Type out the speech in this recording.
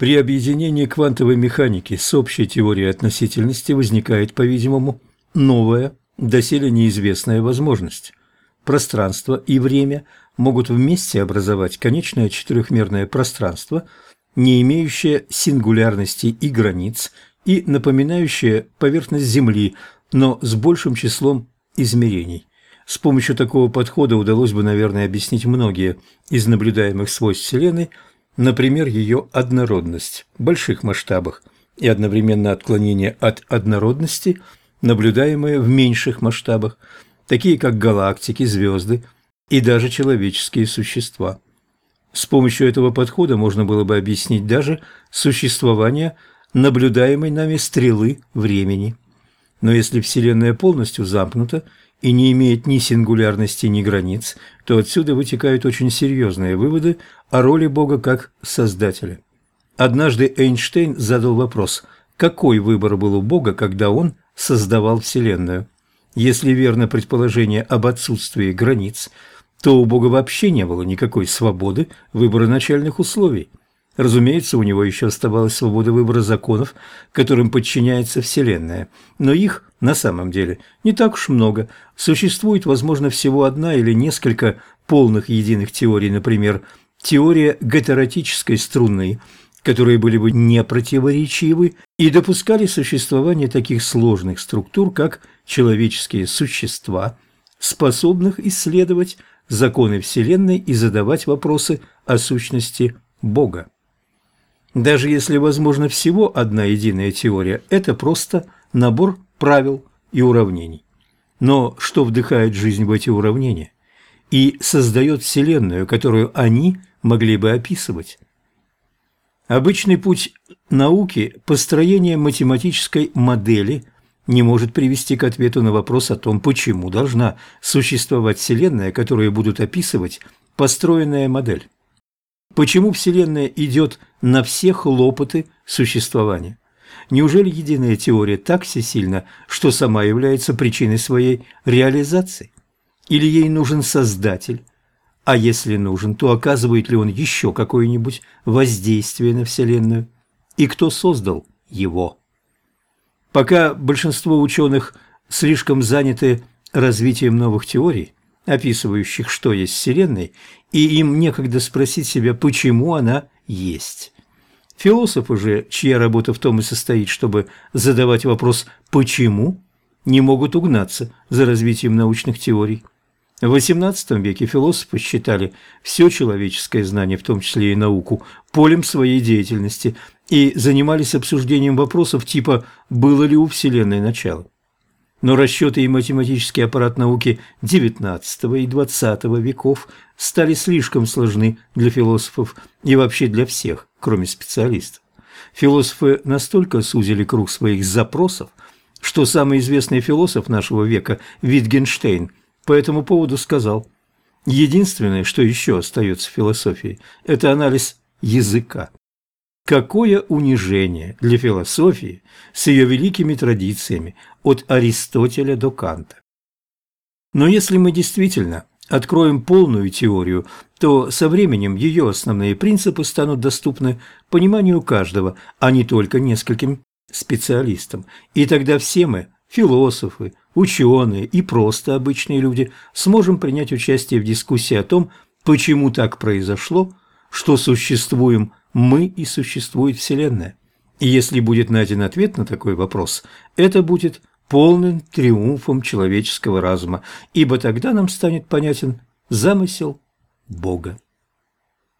При объединении квантовой механики с общей теорией относительности возникает, по-видимому, новая, доселе неизвестная возможность. Пространство и время могут вместе образовать конечное четырехмерное пространство, не имеющее сингулярности и границ и напоминающее поверхность Земли, но с большим числом измерений. С помощью такого подхода удалось бы, наверное, объяснить многие из наблюдаемых свойств Вселенной – Например, ее однородность в больших масштабах и одновременно отклонение от однородности, наблюдаемые в меньших масштабах, такие как галактики, звезды и даже человеческие существа. С помощью этого подхода можно было бы объяснить даже существование наблюдаемой нами стрелы времени. Но если Вселенная полностью замкнута и не имеет ни сингулярности, ни границ, то отсюда вытекают очень серьезные выводы о роли Бога как Создателя. Однажды Эйнштейн задал вопрос, какой выбор был у Бога, когда он создавал Вселенную. Если верно предположение об отсутствии границ, то у Бога вообще не было никакой свободы выбора начальных условий. Разумеется, у него еще оставалась свобода выбора законов, которым подчиняется Вселенная, но их, на самом деле, не так уж много. Существует, возможно, всего одна или несколько полных единых теорий, например, теория гетеротической струнной, которые были бы непротиворечивы и допускали существование таких сложных структур, как человеческие существа, способных исследовать законы Вселенной и задавать вопросы о сущности Бога. Даже если возможно всего одна единая теория, это просто набор правил и уравнений. Но что вдыхает жизнь в эти уравнения? И создает Вселенную, которую они могли бы описывать. Обычный путь науки построения математической модели не может привести к ответу на вопрос о том, почему должна существовать Вселенная, которую будут описывать построенная модель. Почему Вселенная идет на все хлопоты существования? Неужели единая теория так всесильна, что сама является причиной своей реализации? Или ей нужен Создатель? А если нужен, то оказывает ли он еще какое-нибудь воздействие на Вселенную? И кто создал его? Пока большинство ученых слишком заняты развитием новых теорий, описывающих, что есть Вселенной, и им некогда спросить себя, почему она есть. Философы же, чья работа в том и состоит, чтобы задавать вопрос «почему?», не могут угнаться за развитием научных теорий. В XVIII веке философы считали все человеческое знание, в том числе и науку, полем своей деятельности и занимались обсуждением вопросов типа «было ли у Вселенной начало?». Но расчеты и математический аппарат науки XIX и XX веков стали слишком сложны для философов и вообще для всех, кроме специалистов. Философы настолько сузили круг своих запросов, что самый известный философ нашего века Витгенштейн по этому поводу сказал «Единственное, что еще остается в философии, это анализ языка». Какое унижение для философии с ее великими традициями от Аристотеля до Канта. Но если мы действительно откроем полную теорию, то со временем ее основные принципы станут доступны пониманию каждого, а не только нескольким специалистам. И тогда все мы, философы, ученые и просто обычные люди, сможем принять участие в дискуссии о том, почему так произошло, что существуем мы и существует Вселенная. И если будет найден ответ на такой вопрос, это будет полным триумфом человеческого разума, ибо тогда нам станет понятен замысел Бога.